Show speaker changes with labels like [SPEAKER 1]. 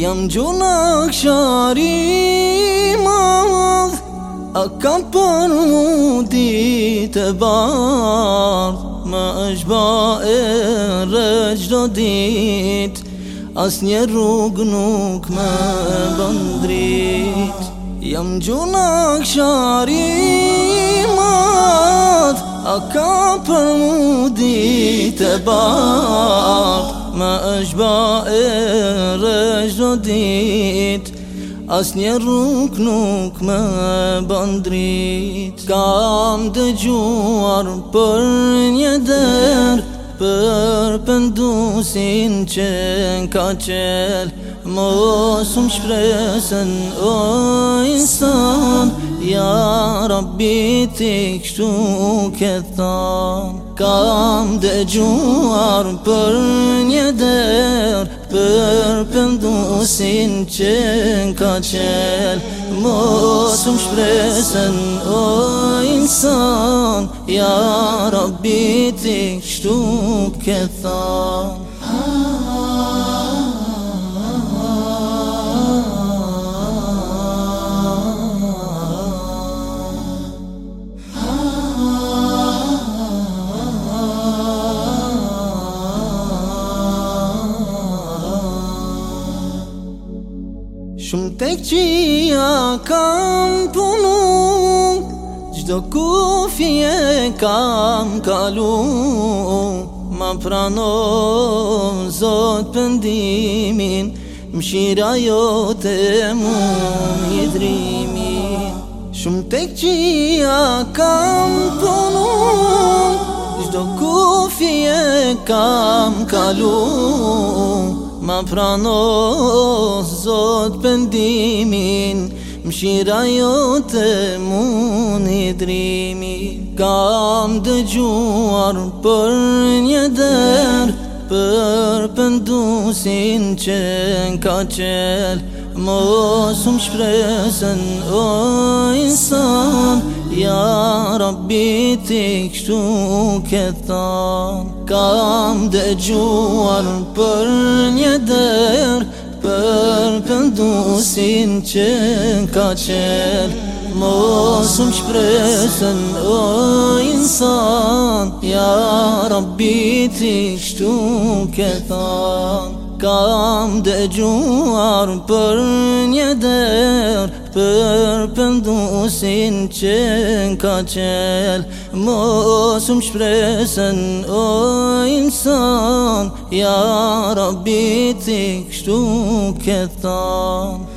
[SPEAKER 1] Jam gjona kshari madh A kam për mu dit e bardh Më është ba e rëgjë do dit As një rrugë nuk me bëndrit Jam gjona kshari madh A kam për mu dit e Ma është ba e rështë do As një rukë nuk me bëndrit Kam të gjuar për një derë Për pëndusin që ka qel Mosëm shpresën o insan Ja rabbi ti ke këtan Kam dhe gjuar për një der Për pëndusin që në ka qel Mosë më shpresen o insan Ja rabbi ti ke këtan Shumë tek qia kam punu Gjdo ku fje kam kalu Ma prano zot pëndimin Më shira jo të mund i drimi Shumë tek qia kam punu Gjdo ku fje kam kalu Ma prano zot pëndimin Më shira jo të mund i drimi Kam dëgjuar për një der Për pëndusin që n'ka qel Mosu më shpresen o insan Ja rabbi ti kështu këtë Kam dhe gjuar për një der Për pëndusin që ka Mos Mosëm shpresën o insan Ja rabbi ti kështu këtë Kam dhe gjuar për një der Për pëndusin që në ka qel Mos më shpresën o insan Ja rabiti kështu këtan